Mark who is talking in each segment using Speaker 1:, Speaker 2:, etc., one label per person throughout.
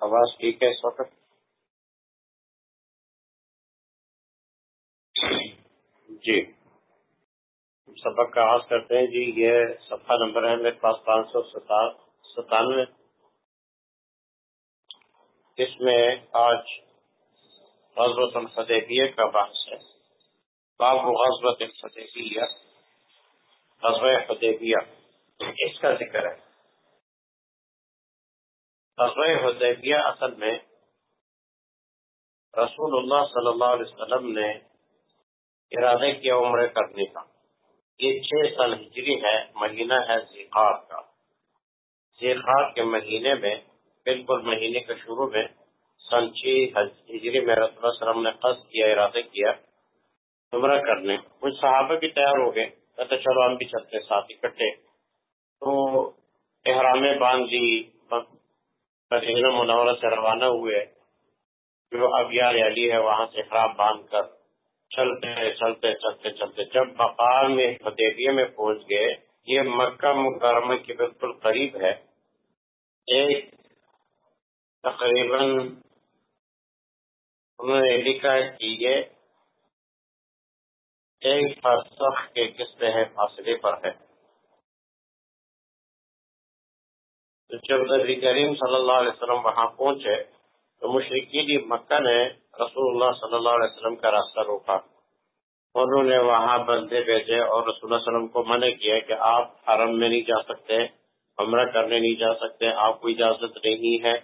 Speaker 1: آواز ٹھیک ہے اس وقت؟ جی۔ سبق کا آغاز کرتے ہیں۔ جی یہ صفحہ نمبر ہے میرے پاس پانچ سو ستانوے۔ اس میں آج غزوت الفدیبیہ کا بحث ہے۔ باب غزوت الفدیبیہ۔ غزوہ حدیبیہ اس کا ذکر ہے۔ غزوہ حدیبیہ اصل میں رسول اللہ صلی اللہ علیہ وسلم نے ارادے کیا عمرے کرنے کا یہ چھ سال ہجری ہے مہینہ ہے زیخار کا۔ زیخار کے مہینے میں، بالکل مہینے کے شروع میں سن چھ ہجری میں رسول اللہ علیہ وسلم نے قصد کیا، ارادے کیا عمرہ کرنے۔ کچھ صحابہ بھی تیار ہو گئے کہتے چلو ہم بھی چلتے، ساتھ اکٹھے۔ تو احرام باندھ لی مدینہ منورہ سے روانہ ہوئے جو اب یار علی ہے وہاں سے خراب باندھ کر چلتے چلتے چلتے چلتے جب مقام میں حدیبیہ میں پہنچ گئے، یہ مکہ مکرمہ کے بالکل قریب ہے۔ ایک تقریباً انہوں نے لکھا ہے کہ یہ ایک فرسخ کے قصے ہے فاصلے پر ہے تو جب نبی کریم صلی اللہ علیہ وسلم وہاں پہنچے تو مشرقین مکہ نے رسول اللہ صلی اللہ علیہ وسلم کا راستہ روکا۔ انہوں نے وہاں بندے بھیجے اور رسول اللہ علیہ وسلم کو منع کیا کہ آپ حرم میں نہیں جا سکتے، عمرہ کرنے نہیں جا سکتے، آپ کو اجازت نہیں ہے۔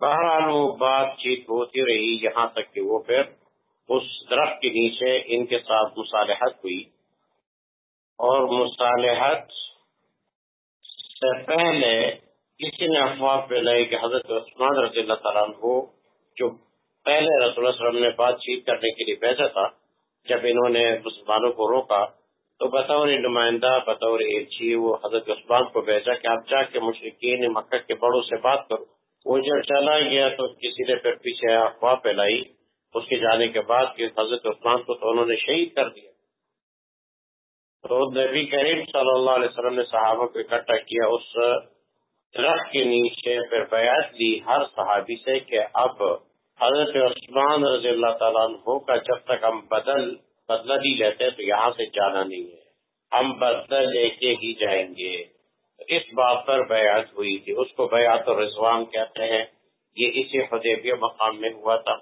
Speaker 1: بہرحال وہ بات چیت ہوتی رہی یہاں تک کہ وہ پھر اس درخت کے نیچے ان کے ساتھ مصالحت ہوئی اور مصالحت سے پہلے کسی نے افواہ پھیلائی کہ حضرت عثمان رضی اللہ تعالیٰ کو جو پہلے رسول اللہ علیہ وسلم نے بات چیت کرنے کے لیے بھیجا تھا، جب انہوں نے مسلمانوں کو روکا، تو بطور نمائندہ، بطور ایلچی، وہ حضرت عثمان کو بھیجا کہ آپ جا کے مشرقین مکہ کے بڑوں سے بات کرو۔ وہ جب چلا گیا تو کسی نے پھر پیچھے افواہ پھیلائی۔ اس کے جانے کے بعد کہ حضرت عثمان کو تو انہوں نے شہید کر دیا۔ تو نبی کریم صلی اللہ علیہ وسلم نے صحابہ کو اکٹھا کیا، اس درخت کے نیچے پھر بیعت دی ہر صحابی سے کہ اب حضرت عثمان رضی اللہ تعالیٰ عنہ کا جب تک ہم بدل، بدلہ نہیں لیتے تو یہاں سے جانا نہیں ہے۔ ہم بدلہ لے کے ہی جائیں گے۔ اس بات پر بیعت ہوئی تھی۔ اس کو بیعت اور رضوان کہتے ہیں۔ یہ اسی حدیبیہ مقام میں ہوا تھا۔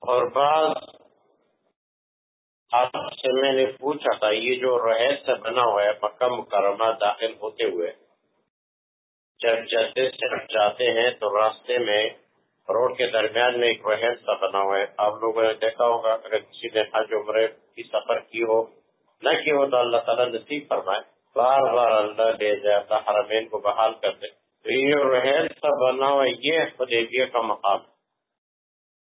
Speaker 1: اور بعض آپ سے میں نے پوچھا تھا، یہ جو رحیت سے بنا ہوا ہے، مکہ مکرمہ داخل ہوتے ہوئے، جب جدے سے جاتے ہیں تو راستے میں روڈ کے درمیان میں ایک رحیت سا بنا ہوا ہے۔ آپ لوگوں نے دیکھا ہوگا، اگر کسی نے حج عمرے کی سفر کی ہو، نہ کی ہو تو اللہ تعالیٰ نصیب فرمائے۔ بار بار اللہ لے جائے، اللہ حرمین کو بحال کر دے۔ تو یہ رحیت سا بنا ہوا ہے، یہ خدیبیہ کا مقام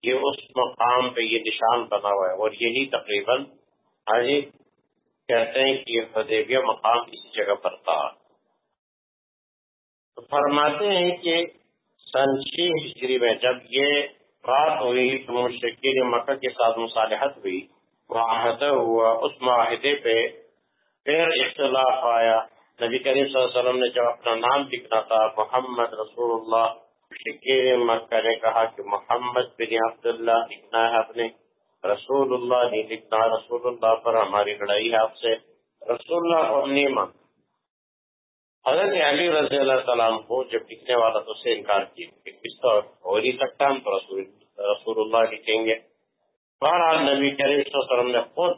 Speaker 1: یہ اس مقام پہ یہ نشان بنا ہوا ہے اور یہی تقریباً ہاں جی، کہتے ہیں کہ یہ حدیبیہ مقام اسی جگہ پر تھا۔ تو فرماتے ہیں کہ سنچی ہجری میں جب یہ بات ہوئی تو مشرقین مکہ کے ساتھ مصالحت ہوئی۔ معاہدہ ہوا، اس معاہدے پہ پھر اختلاف آیا۔ نبی کریم صلی اللہ علیہ وسلم نے جب اپنا نام لکھنا تھا، محمد رسول اللہ مکہ نے کہا کہ محمد بن عبداللہ لکھنا ہے اپنے رسول اللہ نہیں لکھنا رسول اللہ پر ہماری لڑائی ہے آپ سے۔ رسول اللہ کو نہیں مان حضرت علی رضی اللہ تعالیٰ کو جب لکھنے والا تو سے انکار کی کس طرح ہو نہیں سکتا ہم تو رسول رسول اللہ لکھیں گے۔ بہرحال نبی کریم صلی اللہ علیہ وسلم نے خود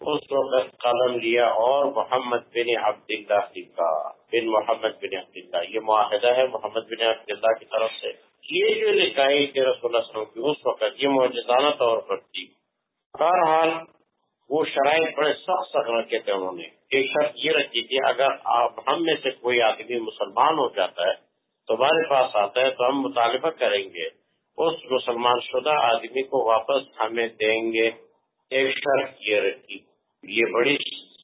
Speaker 1: اس وقت قلم لیا اور محمد بن عبداللہ لکھا۔ بن محمد بن عبداللہ یہ معاہدہ ہے محمد بن عبداللہ کی طرف سے۔ یہ جو لکھائی کہ رسول اللہ وسلم کی اس وقت یہ معجزانہ طور پر تھی۔ بہرحال وہ شرائط بڑے سخت سخت رکھے تھے انہوں نے۔ ایک شرط یہ رکھی کہ اگر آپ ہم میں سے کوئی آدمی مسلمان ہو جاتا ہے تو ہمارے پاس آتا ہے تو ہم مطالبہ کریں گے۔ اس مسلمان شدہ آدمی کو واپس ہمیں دیں گے۔ ایک شرط یہ رکھی۔ یہ بڑی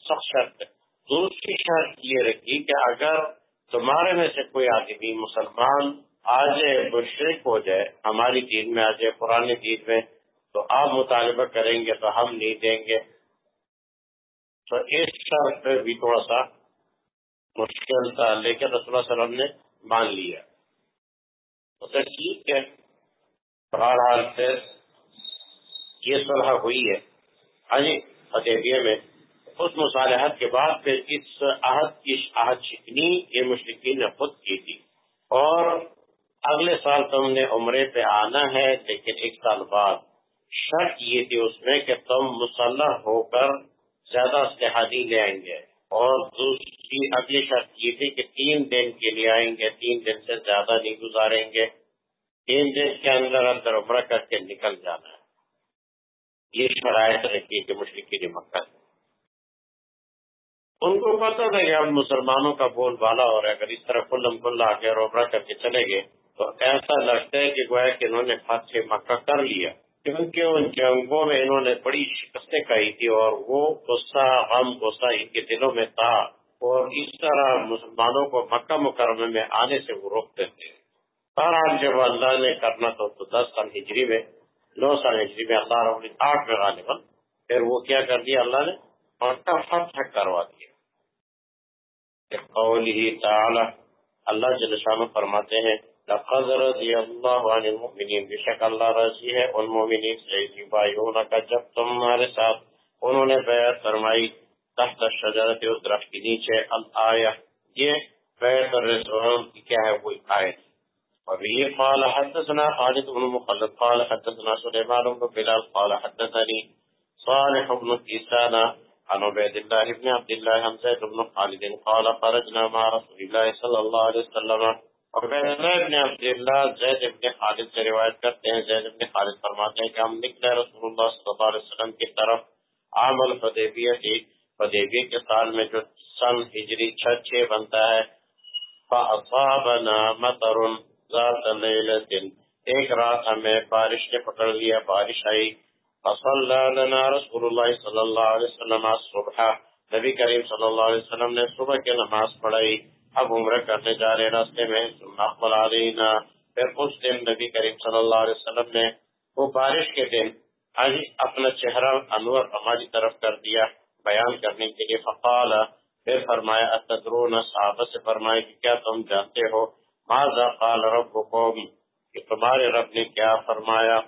Speaker 1: سخت شرط ہے۔ دوسری شرط یہ رکھی کہ اگر تمہارے میں سے کوئی آدمی مسلمان آ جائے مشرق ہو جائے، ہماری دین میں آ جائے پرانے دین میں، تو آپ مطالبہ کریں گے تو ہم نہیں دیں گے۔ تو اس شرط پہ بھی تھوڑا سا مشکل تھا، لیکن رسول اللہ علیہ وسلم نے مان لیا۔ تو ٹھیک ہے۔ بہرحال پھر یہ صلح ہوئی ہے۔ ہاں جی میں اس مصالحت کے بعد پھر اس عہد کی عہد شکنی یہ مشرقین نے خود کی تھی۔ اور اگلے سال تم نے عمرے پہ آنا ہے، لیکن ایک سال بعد شرط یہ تھی اس میں کہ تم مسلح ہو کر زیادہ اشتہادی لے آئیں گے۔ اور دوسری اگلی شرط یہ تھی کہ تین دن کے لیے آئیں گے، تین دن سے زیادہ نہیں گزاریں گے۔ تین دن کے اندر اندر عمرہ کر کے نکل جانا۔ ہے یہ شرائط رکھی کہ مشرقی مکہ ان کو پتا تھا کہ اب مسلمانوں کا بول بالا ہو رہا ہے، اگر اس طرح کلم کل آ کے روبرا کر کے چلے گئے، تو ایسا لگتا ہے کہ گویا کہ انہوں نے فتح مکہ کر لیا۔ کیونکہ ان جنگوں میں انہوں نے بڑی شکستیں کہی تھی اور وہ غصہ، غم، غصہ ان کے دلوں میں تھا۔ اور اس طرح مسلمانوں کو مکہ مکرمے میں آنے سے وہ روکتے تھے۔ بہرحال جب اللہ نے کرنا تو دس سال ہجری میں، نو سال ہجری میں اللہ رب آٹھ میں غالباً پھر وہ کیا کر دیا اللہ نے؟ مکہ فتح کروا دیا۔ قوله تعالی، اللہ جل شانہ فرماتے ہیں، لقد رضی اللہ عن المؤمنین بشک اللہ رضی ہے ان مومنین سے یبایعون کا جب تمہارے ساتھ، انہوں نے بیعت فرمائی تحت الشجرت اس درخت کے نیچے، الآیہ، یہ بیعت الرسول کی کیا ہے وہی آیت وبه قال حدثنا خالد بن مخلد، قال حدثنا سليمان بن بلال، قال حدثني صالح بن كيسان عن عبيد الله بن عبد الله عن بن خالد قال خرجنا مع رسول الله صلى الله عليه وسلم. عبید اللہ ابن عبد اللہ زید ابن خالد سے روایت کرتے ہیں. زید ابن خالد فرماتے ہیں کہ ہم نکلے رسول اللہ صلی اللہ علیہ وسلم کی طرف. عام الفدیبیہ کی فدیبیہ کے سال میں جو سن ہجری چھ چھ بنتا ہے. فاصابنا مطر ذات لیلت ایک رات ہمیں بارش نے پکڑ لیا، بارش آئی۔ فصلى لنا رسول الله صلی اللہ علیہ وسلم صبح۔ نبی کریم صلی اللہ علیہ وسلم نے صبح کی نماز پڑھائی اب عمرہ کرنے جا رہے راستے میں۔ اقبل علینا۔ پھر اس دن نبی کریم صلی اللہ علیہ وسلم نے وہ بارش کے دن آج اپنا چہرہ انور ہماری طرف کر دیا بیان کرنے کے لیے۔ فقال، پھر فرمایا، اتدرون؟ صحابہ سے فرمایا کہ کیا تم جانتے ہو؟ ماذا قال ربکم؟ کہ تمہارے رب نے کیا فرمایا؟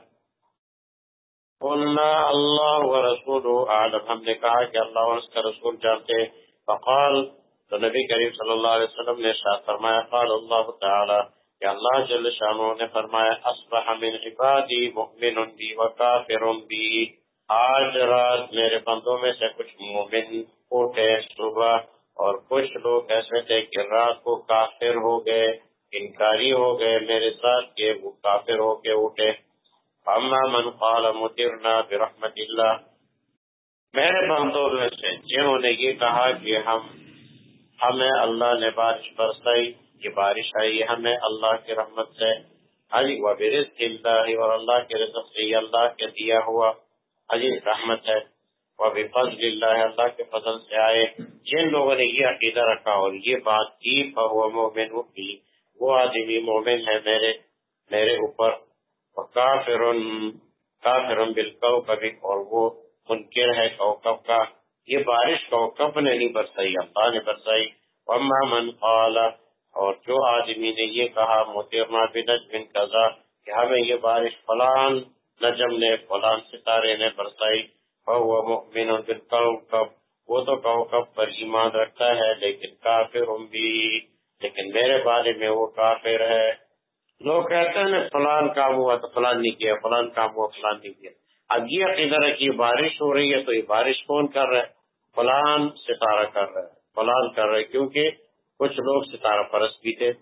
Speaker 1: قلنا اللہ و رسول عالم ہم نے کہا کہ اللہ اور اس کا رسول جانتے فقال، تو نبی کریم صلی اللہ علیہ وسلم نے شاہ فرمایا، قال اللہ تعالی، کہ اللہ جل شانو نے فرمایا، اصبح من عبادی مؤمن بی و کافر بی۔ آج رات میرے بندوں میں سے کچھ مومن اٹھے صبح اور کچھ لوگ ایسے تھے کہ رات کو کافر ہو گئے، انکاری ہو گئے، میرے ساتھ کہ وہ کافر ہو کے اٹھے۔ اما من قال مطرنا برحمت اللہ میرے بندوں میں سے جنہوں نے یہ کہا کہ ہم، ہمیں اللہ نے بارش برسائی، یہ بارش آئی، ہمیں اللہ کی رحمت سے علی و برزق اللہ اور اللہ کے رزق سے یہ اللہ کے دیا ہوا علی رحمت ہے۔ وہ بفضل اللہ اللہ کے فضل سے آئے۔ جن لوگوں نے یہ عقیدہ رکھا اور یہ بات کی فہو مومن وہ آدمی مومن ہے میرے میرے اوپر۔ کافر کافر بالکوكب اور وہ منکر ہے کوکب کا۔ یہ بارش کوکب نے نہیں برسائی، اللہ نے برسائی۔ وما من قال، اور جو آدمی نے یہ کہا مترنا بنجم قضا کہ ہمیں یہ بارش فلان نجم نے، فلان ستارے نے برسائی۔ فهو مؤمن بالكوكب۔ وہ تو کوکب پر ایمان رکھتا ہے، لیکن کافر بھی۔ لیکن میرے بارے میں وہ کافر ہے۔ لوگ کہتے ہیں فلان کام ہوا تو فلان نہیں کیا، فلان کام ہوا، فلان نہیں کیا۔ اب یہ عقیدہ ہے کہ بارش ہو رہی ہے تو یہ بارش کون کر رہا ہے؟ فلان ستارہ کر رہا ہے، فلان کر رہا ہے، کیونکہ کچھ لوگ ستارہ پرست بھی تھے۔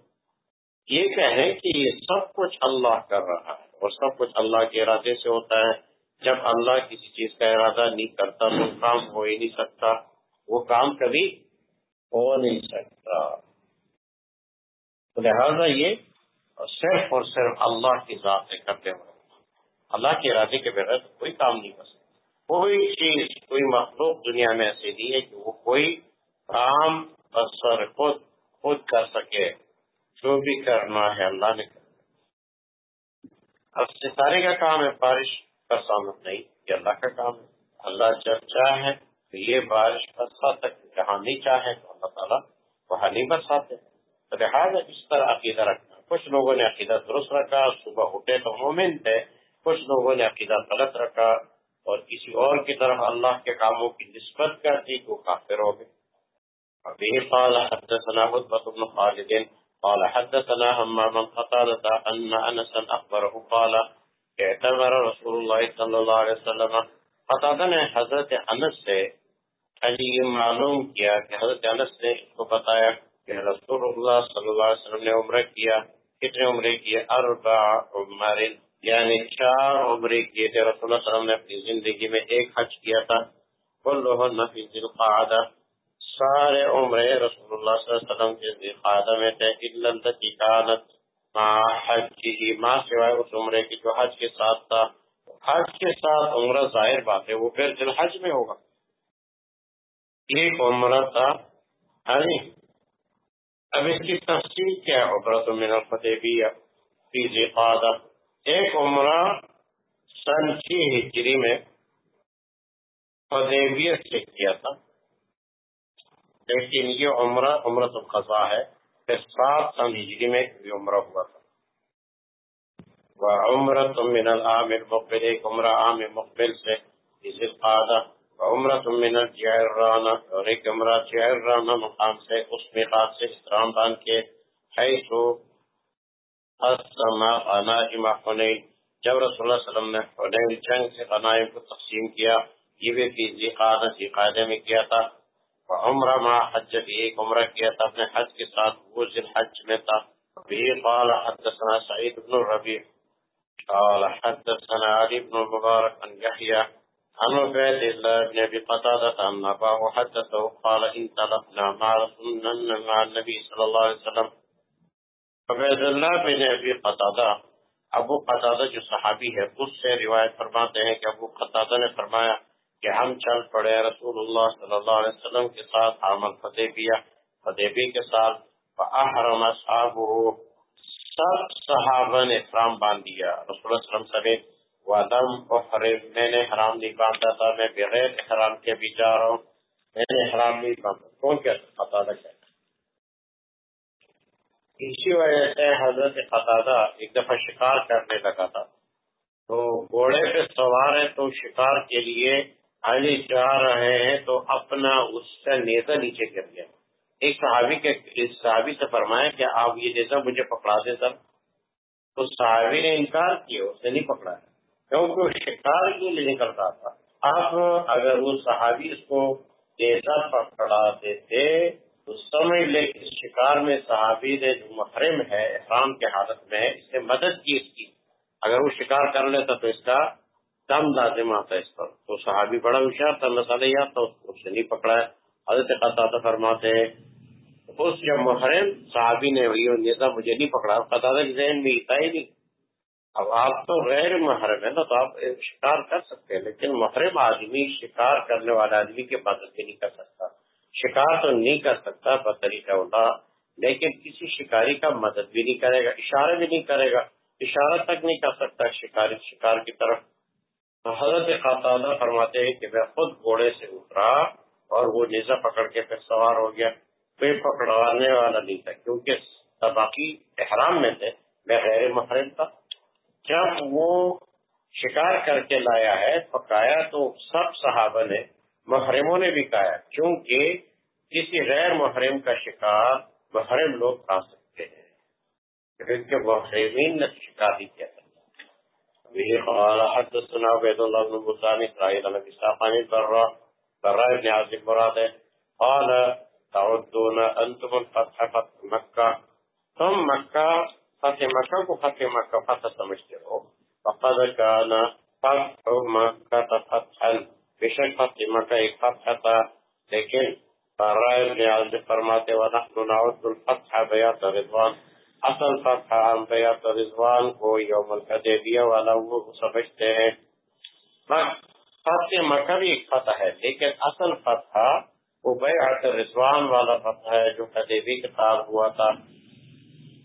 Speaker 1: یہ کہیں کہ یہ سب کچھ اللہ کر رہا ہے اور سب کچھ اللہ کے ارادے سے ہوتا ہے۔ جب اللہ کسی چیز کا ارادہ نہیں کرتا تو کام ہو ہی نہیں سکتا۔ وہ کام کبھی ہو نہیں سکتا۔ لہذا یہ صرف اور صرف اللہ کی ذات سے کرتے ہوئے۔ اللہ کے ارادے کے بغیر کوئی کام نہیں کر سکتا۔ کوئی چیز، کوئی مخلوق دنیا میں ایسی نہیں ہے کہ وہ کوئی کام اثر خود خود کر سکے۔ جو بھی کرنا ہے اللہ نے کرنا اب ستارے کا کام ہے، بارش کا سامنا نہیں، یہ اللہ کا کام ہے۔ اللہ جب چاہے تو یہ بارش تک جہاں نہیں چاہے تو اللہ تعالیٰ وہ پانی برساتے۔ لہٰذا اس طرح عقیدہ رکھنا کچھ لوگوں نے عقیدہ درست رکھا، صبح اٹھے تو مومن تھے کچھ لوگوں نے عقیدہ غلط رکھا اور کسی اور کی طرف اللہ کے کاموں کی نسبت کر دی تو کافر ہو گئے۔ ابھی قال حدثنا حدبت بن خالد، قال حدثنا همام قتادة ان انسا اخبره قال اعتبر رسول الله صلی اللہ علیہ وسلم، قتادہ نے حضرت انس سے علی معلوم کیا کہ حضرت انس نے اس کو بتایا کہ رسول اللہ صلی اللہ علیہ وسلم نے عمرہ کیا۔ کتنے عمرے کیے اربع عمر یعنی چار عمرے کیے تھے رسول اللہ صلی اللہ علیہ وسلم نے اپنی زندگی میں ایک حج کیا تھا۔ کلہن فی ذی القعدہ سارے عمرے رسول اللہ صلی اللہ علیہ وسلم کے ذی القعدہ میں تھے۔ الا التي كانت مع حجه ما سوائے اس عمرے کی جو حج کے ساتھ تھا۔ حج کے ساتھ عمرہ ظاہر بات ہے، وہ پھر ذی الحج میں ہوگا۔ ایک عمرہ تھا ہاں اب اس کی تفصیل کیا ہے؟ عبرت من الفتحیہ فی ذی القعدہ ایک عمرہ سن چھ ہجری میں حدیبیت سے کیا تھا۔ لیکن یہ عمرہ عمرت القضاء ہے۔ پھر سات سن ہجری میں یہ عمرہ ہوا تھا۔ وعمرت من العام المقبل ایک عمرہ عام مقبل سے جی ذی القعدہ وعمرت من الجعرانہ اور ایک عمرہ جعرانہ مقام سے اس میقات سے اسلام بان کے، حیث السما غنائم حنین۔ جب رسول اللہ صلی اللہ علیہ وسلم نے حنین جنگ سے غنائم کو تقسیم کیا، یہ بھی فی ذی قعدہ ذی میں کیا تھا۔ وعمرہ ما حج ایک عمرہ کیا تھا اپنے حج کے ساتھ، وہ ذی الحج میں تھا۔ بھی قال، حدثنا سعید بن الربیع قال، حدثنا علي بن المبارك عن يحيى عن عبيد الله بن ابي قتادة عن اباه حدثه قال انطلقنا مع رسول مع النبي صلى الله عليه وسلم. عبید اللہ بن ابی قتادہ ابو قتادہ جو صحابی ہے، اس سے روایت فرماتے ہیں کہ ابو قتادہ نے فرمایا کہ ہم چل پڑے رسول اللہ صلی اللہ علیہ وسلم کے ساتھ عمل فتح فتح کے ساتھ، فاحرم اصحابہ، سب صحابہ نے احرام باندھ دیا رسول اللہ علیہ وسلم سمیت وادم احرم میں نے حرام نہیں باندھا تھا، میں بغیر احرام کے بھی جا رہا ہوں۔ میں نے حرام نہیں باندھا۔ کون کیا قتادہ کیا اسی وجہ سے حضرت قطادہ ایک دفعہ شکار کرنے لگا تھا۔ تو گھوڑے پہ سوار ہے تو شکار کے لیے علی جا رہے ہیں، تو اپنا اس کا نیزا نیچے گر گیا۔ ایک صحابی کے اس صحابی سے فرمایا کہ آپ یہ نیزا مجھے پکڑا دے سر۔ تو صحابی نے انکار کیا، اس نے نہیں پکڑا۔ کیونکہ وہ شکار کے لیے نکلتا تھا؟ اب اگر وہ صحابی اس کو نیزا پکڑا دیتے، تو سمجھ لے اس شکار میں صحابی نے جو محرم ہے احرام کے حالت میں اس نے مدد کی اس کی۔ اگر وہ شکار کر لیتا تو اس کا کم لازم آتا اس پر۔ تو صحابی بڑا ہوشیار تھا، مسئلہ یاد تھا اس سے نہیں پکڑا ہے حضرت قطع فرماتے ہیں، اس جب محرم، صحابی نے نیتا مجھے نہیں پکڑا۔ قطع ذہن میں ہی نہیں۔ اب آپ تو غیر محرم ہے نا، تو آپ شکار کر سکتے ہیں، لیکن محرم آدمی شکار کرنے والا آدمی کے مدد نہیں کر سکتا۔ شکار تو نہیں کر سکتا بطریقہ ہوتا، لیکن کسی شکاری کا مدد بھی نہیں کرے گا، اشارہ بھی نہیں کرے گا، اشارہ تک نہیں کر سکتا شکاری، شکار کی طرف۔ تو حضرت خاطہ فرماتے ہیں کہ میں خود گھوڑے سے اترا اور وہ نیزا پکڑ کے پھر سوار ہو گیا۔ کوئی پکڑوانے والا نہیں تھا، کیونکہ باقی احرام میں تھے، میں غیر محرم تھا۔ جب وہ شکار کر کے لایا ہے، پکایا تو سب صحابہ نے، محرموں نے بھی کہا کیونکہ کسی غیر محرم کا شکار محرم لوگ کھا سکتے ہیں۔ کیونکہ محرمین نے شکار ہی کیا به قال حدثنا عبيد الله بن بوسان اسرائيل عن اسحاق عن البراء براء بن عازب مراد قال تعدون انتم الفتح فتح مكة ثم مكة فتح مكة وفتح مكة فتح سمجھتے ہو۔ فقد كان فتح مكة فتحا۔ بشک فتح مکہ ایک فتح تھا، لیکن رائے نیاز فرماتے و نحن نعود الفتح بیات رضوان اصل فتح ہم بیات رضوان کو یوم الحدیبیہ والا وہ سمجھتے ہیں۔ فتح مکہ بھی ایک فتح ہے، لیکن اصل فتح وہ بیعت رضوان والا فتح ہے جو حدیبی کے ساتھ ہوا تھا۔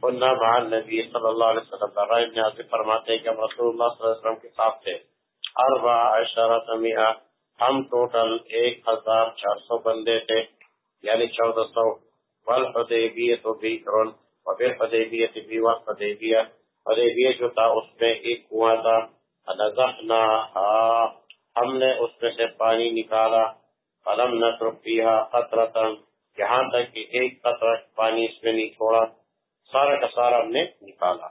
Speaker 1: قلنا مع النبی صلی اللہ علیہ وسلم. رائے نیاز فرماتے ہیں کہ ہم رسول اللہ صلی اللہ علیہ وسلم کے ساتھ تھے. اربع عشرت میعہ ہم ٹوٹل ایک ہزار چار سو بندے تھے. یعنی چودہ سو. والحدیبیت بیکرن وبالحدیبیت بی والحدیبیہ. حدیبیہ جو تھا اس میں ایک کنواں تھا. نزحناها ہم نے اس میں سے پانی نکالا. فلم نترک فیہا قطرتا. یہاں تک کہ ایک قطرہ پانی اس میں نہیں چھوڑا. سارا کا سارا ہم نے نکالا۔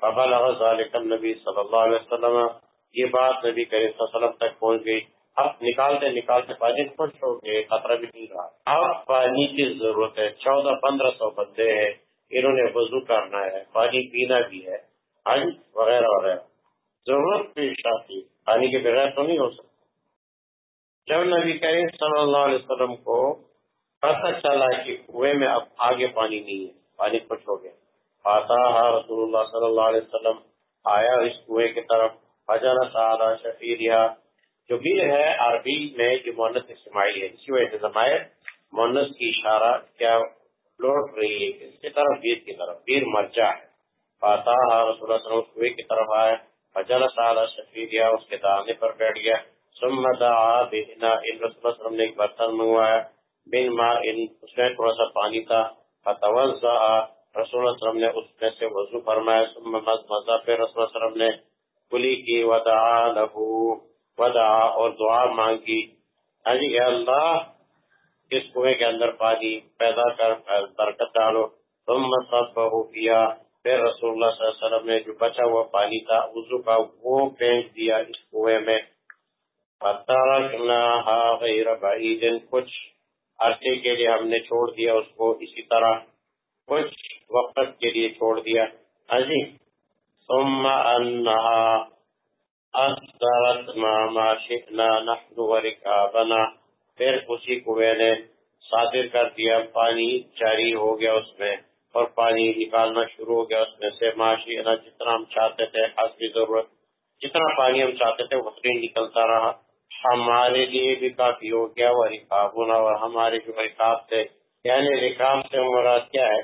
Speaker 1: فبلغ ذلك النبی صلی اللہ علیہ وسلم۔ یہ بات نبی کریم صلی اللہ علیہ وسلم تک پہنچ گئی۔ اب نکالتے نکالتے پانی خوش ہو گئے، خطرہ بھی نہیں رہا۔ اب پانی کی ضرورت ہے۔ چودہ پندرہ سو بندے ہیں۔ انہوں نے وضو کرنا ہے۔ پانی پینا بھی ہے۔ حج وغیرہ وغیرہ۔ ضرورت پیش آتی۔ پانی کے بغیر تو نہیں ہو سکتا۔ جب نبی کریم صلی اللہ علیہ وسلم کو پتہ چلا کہ کنویں میں اب آگے پانی نہیں ہے، پانی خوش ہو گیا۔ آتا رسول اللہ صلی اللہ علیہ وسلم آیا اس کنویں کی طرف۔ حجر سعادہ شفیریہ جو بیر ہے عربی میں جو مونس اسماعیل ہے، اسی وجہ سے زمائر مونس کی اشارہ کیا لوٹ رہی ہے اس کی طرف بیر کی طرف۔ بیر مرجع ہے۔ آتا رسول اللہ صلی اللہ علیہ وسلم کنویں کی طرف آیا۔ حجر سعادہ شفیریہ اس کے دانے پر بیٹھ گیا۔ ثم دعا بہنا، ان رسول اللہ صلی اللہ علیہ وسلم نے ایک برتن منگوایا۔ بن ما اس میں تھوڑا سا پانی تھا۔ فتوزع رسول اللہ علیہ وسلم نے اس میں سے وضو فرمایا۔ ثم مزا پھر رسول اللہ علیہ وسلم نے کلی کی، ودعا لہو ودعا اور دعا مانگی۔ ہاں جی، اے اللہ، اس کنویں کے اندر پانی پیدا کر، برکت ڈالو۔ ثم صبہو کیا پھر رسول اللہ صلی اللہ علیہ وسلم نے جو بچا ہوا پانی تھا، وضو کا وہ پھینک دیا اس کنویں میں۔ فترکناها غیر بعید کچھ عرصے کے لیے ہم نے چھوڑ دیا، اس کو اسی طرح کچھ وقت کے لیے چھوڑ دیا۔ ہاں جی۔ ثم انها اثرت ما ما شئنا نحن ورکابنا پھر اسی کنویں نے صادر کر دیا، پانی جاری ہو گیا اس میں اور پانی نکالنا شروع ہو گیا اس میں سے۔ معاشی جتنا ہم چاہتے تھے حسبی ضرورت، جتنا پانی ہم چاہتے تھے، اتنی نکلتا رہا۔ ہمارے لیے بھی کافی ہو گیا وہ رکابنا اور ہمارے جو رکاب تھے یعنی رکاب سے مراد کیا ہے؟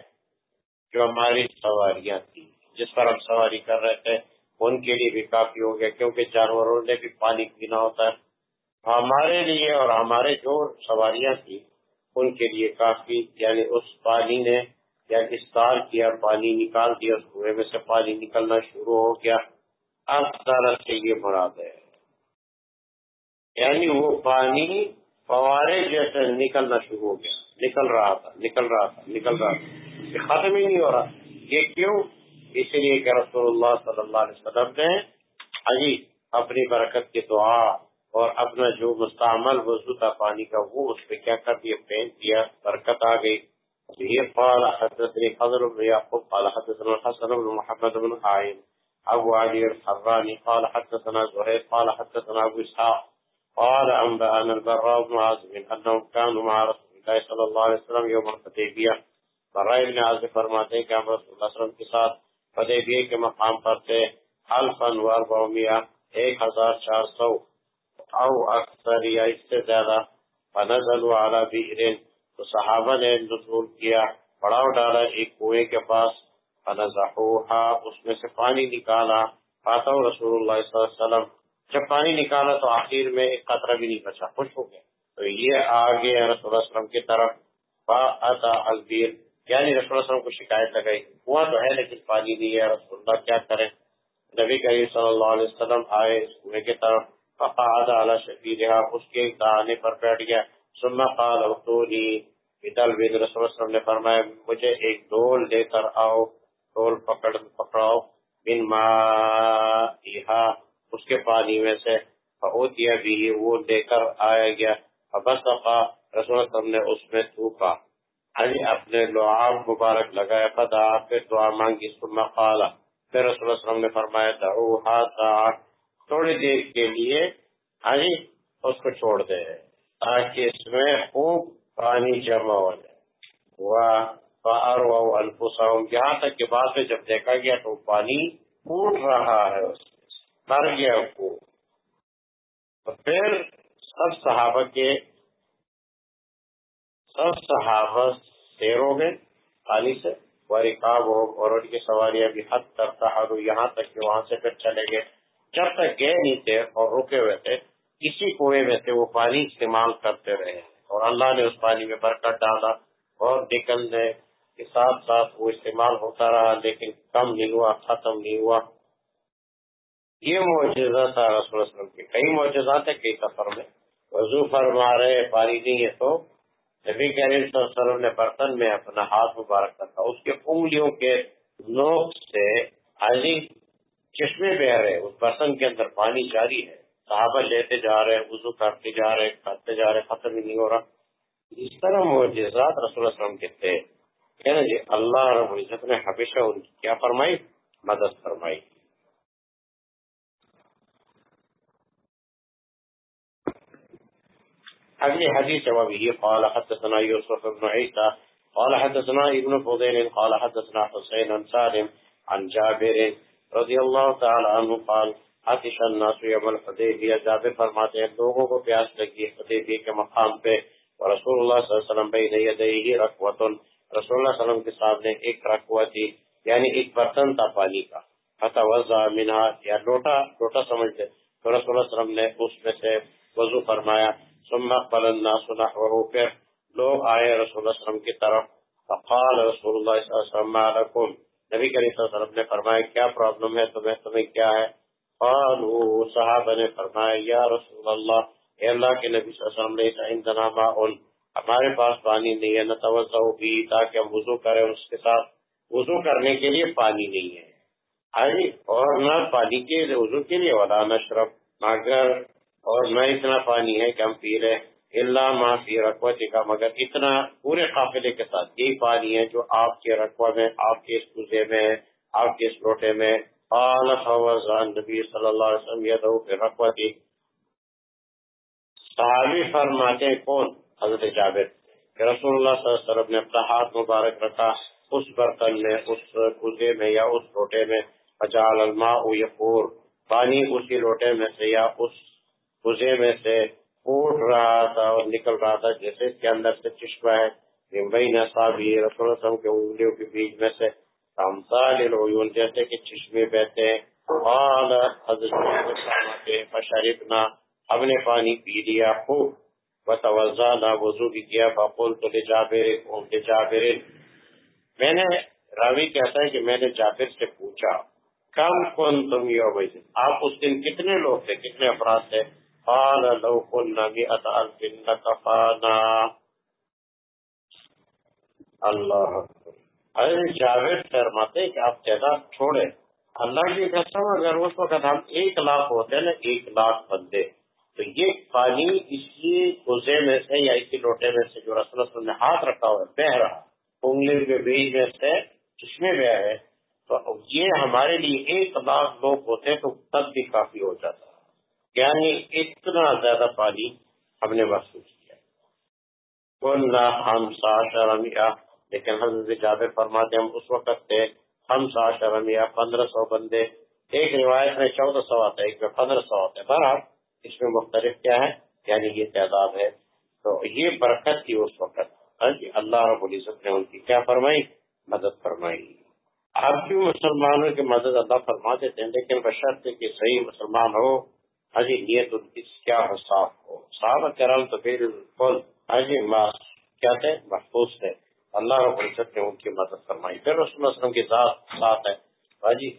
Speaker 1: جو ہماری سواریاں تھی جس پر ہم سواری کر رہے تھے، ان کے لیے بھی کافی ہو گیا کیونکہ جانوروں نے بھی پانی پینا ہوتا ہے۔ ہمارے لیے اور ہمارے جو سواریاں تھی ان کے لیے کافی یعنی اس پانی نے یا استعمال کیا پانی نکال دیا اس کنویں میں سے پانی نکلنا شروع ہو گیا۔ اب سے یہ مراد ہے۔ یعنی وہ پانی فوارے جیسے نکلنا شروع ہو گیا۔ نکل رہا تھا، نکل رہا تھا، نکل رہا تھا۔ یہ ختم ہی نہیں ہو رہا۔ یہ کیوں؟ اس لیے کہ رسول اللہ صلی اللہ علیہ وسلم نے حجی اپنی برکت کی دعا اور اپنا جو مستعمل وضو تھا پانی کا، وہ اس پہ کیا کر دیا پینٹ دیا، برکت آ گئی۔ یہ قال حدثني فضل بن يعقوب قال حدثنا الحسن بن محمد بن عائم ابو علي الحراني قال حدثنا زهير قال حدثنا ابو اسحاق قال أنبأنا البراء بن عازم أنهم كانوا مع رسول الله صلى الله عليه وسلم يوم الحديبية. براء بن عازم فرماتے ہیں کہ ہم رسول اللہ صلی اللہ علیہ وسلم کے ساتھ حدیبیہ کے مقام پر تھے. الفن و اربعمیا ایک ہزار چار سو او اکثر یا اس سے زیادہ. فنزلوا على بئرین تو صحابہ نے نزول کیا پڑاؤ ڈالا ایک کنویں کے پاس. فنزحوها اس میں سے پانی نکالا. فاتو رسول اللہ صلی اللہ علیہ وسلم جب پانی نکالا تو آخر میں ایک قطرہ بھی نہیں بچا، خوش ہو گیا۔ تو یہ آگے رسول اللہ وسلم کی طرف البیر یعنی رسول اللہ علیہ وسلم کو شکایت لگائی۔ ہوا تو ہے لیکن پانی نہیں ہے، رسول اللہ کیا کریں؟ نبی کریم صلی اللہ علیہ وسلم آئے اس کنویں کی طرف، فقعد علی شفیرها اس کے دانے پر بیٹھ گیا۔ ثم قال اعطوني بدل بید رسول اللہ علیہ وسلم نے فرمایا، مجھے ایک ڈول دے کر آؤ، ڈول پکڑ، پکڑاؤ۔ من مائها اس کے پانی میں سے۔ فوتیا بھی وہ لے کر آیا گیا۔ بس رسول اللہ نے اس میں تھوکا۔ علی اپنے لعاب مبارک لگایا فدا پھر دعا مانگی۔ ثم قال، پھر رسول اللہ وسلم نے فرمایا دعوها ساعت تھوڑی دیر کے لیے علی اس کو چھوڑ دے، تاکہ اس میں خوب پانی جمع ہو جائے۔ وہ انفسهم یہاں تک کہ بعد میں جب دیکھا گیا تو پانی پھوٹ رہا ہے اس مر گیا کو۔ تو پھر سب صحابہ کے سب صحابہ سیر ہو گئے خالی سے۔ ورکاب ہو اور ان کی سواریاں بھی حد تک یہاں تک کہ وہاں سے پھر چلے گئے۔ جب تک گئے نہیں تھے اور رکے ہوئے تھے کسی کنویں میں سے وہ پانی استعمال کرتے رہے اور اللہ نے اس پانی میں برکت ڈالا اور نکلنے کے ساتھ ساتھ وہ استعمال ہوتا رہا، لیکن کم نہیں ہوا، ختم نہیں ہوا۔ یہ معجزہ تھا رسول وسلم کے۔ کئی معجزات ہیں، کئی سفر میں۔ وضو فرما رہے، پانی نہیں ہے تو نبی کریم صلی اللہ علیہ وسلم نے برتن میں اپنا ہاتھ مبارک رکھا اس کے انگلیوں کے نوک سے حاضی چشمے بہ رہے اس برتن کے اندر پانی جاری ہے۔ صحابہ لیتے جا رہے وضو کرتے جا رہے کرتے جا رہے ختم ہی نہیں ہو رہا۔ اس طرح معجزات رسول اللہ وسلم کے تھے۔ کہنا جی اللہ رب العزت نے ہمیشہ ان کی کیا فرمائی؟ مدد فرمائی۔ اگلی حدیث جواب یہ قال حدثنا يوسف بن عيسى قال حدثنا ابن فضيل قال حدثنا حسين بن سالم، عن جابر رضي الله تعالى عنه قال، عطش الناس يوم الحديبية جابر فرماتے ہیں، لوگوں کو پیاس لگی حدیبیہ کے مقام پہ، ورسول اللہ صلی اللہ علیہ وسلم بین یدیہ رکوۃ، رسول اللہ صلی اللہ علیہ وسلم کے سامنے ایک رکوہ تھی یعنی ایک برتن تھا پانی کا، فتوضا منها یا لوٹا لوٹا سمجھتے، تو رسول اللہ صلی اللہ علیہ وسلم نے اس میں سے وضو فرمایا ثم قال الناس نحوه پھر لوگ آئے رسول اللہ علیہ وسلم کی طرف. فقال رسول اللہ صلی اللہ علیہ وسلم علیکم نبی کریم صلی اللہ علیہ وسلم نے فرمایا، کیا پرابلم ہے تمہیں؟ تمہیں کیا ہے؟ قالوا، صحابہ نے فرمایا، یا رسول اللہ، اے اللہ کے نبی صلی اللہ علیہ وسلم نے عندنا ماء، ہمارے پاس پانی نہیں ہے نتوضا بھی، تاکہ ہم وضو کریں اس کے ساتھ. وضو کرنے کے لیے پانی نہیں ہے۔ اور نہ پانی کے وضو کے لیے، ولا نشرب مگر اور نہ اتنا پانی ہے کہ ہم پی رہے اللہ معافی رقوتی کا مگر اتنا پورے قافلے کے ساتھ یہی پانی ہے جو آپ کے رقبہ میں، آپ کے اس کوزے میں، آپ کے اس لوٹے میں۔ نبی صلی اللہ علیہ وسلم یہ رقوتی صحابی فرماتے کون؟ حضرت جابر۔ کہ رسول اللہ صلی اللہ علیہ وسلم نے اپنا ہاتھ مبارک رکھا، اس برتن میں، اس کوزے میں یا اس لوٹے میں۔ پچال الماء یقور۔ پانی اسی لوٹے میں سے یا اس میں سے پھوٹ رہا تھا اور نکل رہا تھا، جیسے اس کے اندر سے چشمہ ہے۔ رسول وسلم کے انگلیوں کے بیچ میں سے جیسے کہ چشمے بہتے ہیں۔ شریفنا ہم نے پانی پی لیا، خوب۔ بتوزا نہ وضو بھی کیا۔ بقول تو جابر جابر میں نے راوی کہتا ہے کہ میں نے جابر سے پوچھا، کم کون تم یہ آپ اس دن کتنے لوگ تھے؟ کتنے افراد تھے؟ قال لو قلنا مئة ألف لكفانا. اللہ حضرت جاوید فرماتے کہ آپ تعداد چھوڑے اللہ کی قسم اگر اس وقت ہم ایک لاکھ ہوتے نا، ایک لاکھ بندے۔ تو یہ پانی اسی کوزے میں سے یا اسی لوٹے میں سے جو رسول اللہ نے ہاتھ رکھا ہوا ہے، بہ رہا۔ انگلی کے بیچ میں سے چشمے میں ہے تو یہ ہمارے لیے ایک لاکھ لوگ ہوتے تو تب بھی کافی ہو جاتا۔ یعنی اتنا زیادہ پانی ہم نے محسوس کیا۔ ہم سا شرمیا لیکن حضرت جابر فرماتے ہم اس وقت تھے ہم سا شرمیا پندرہ سو بندے۔ ایک روایت میں چودہ سو آتا ہے، ایک میں پندرہ سو آتا ہے۔ بہرحال، اس میں مختلف کیا ہے؟ یعنی یہ تعداد ہے۔ تو یہ برکت تھی اس وقت۔ ہاں جی، اللہ رب العزت نے ان کی کیا فرمائی؟ مدد فرمائی۔ آپ بھی مسلمانوں کی مدد اللہ فرما دیتے ہیں، لیکن بشرط کہ صحیح مسلمان ہو حجی نیت ان کی کیا ہو صاف ہو صحابہ کرام تو بالکل حجی کیا تھے محفوظ تھے اللہ رب العزت نے ان کی مدد فرمائی. پھر رسول اللہ وسلم کی ذات ساتھ ہے. حجی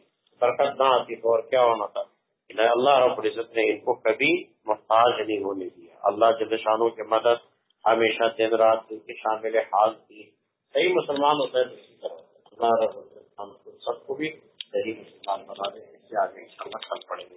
Speaker 1: برکت نہ آتی تو اور کیا ہونا تھا؟ اللہ رب العزت نے ان کو کبھی محتاج نہیں ہونے دیا. اللہ جب شانوں کی مدد ہمیشہ دن رات ان کی شامل حال تھی صحیح مسلمان ہوتا ہے اسی طرح. اللہ رب العزت سب کو بھی صحیح مسلمان بنا دے. اس سے آگے ان شاء اللہ کل پڑیں گے.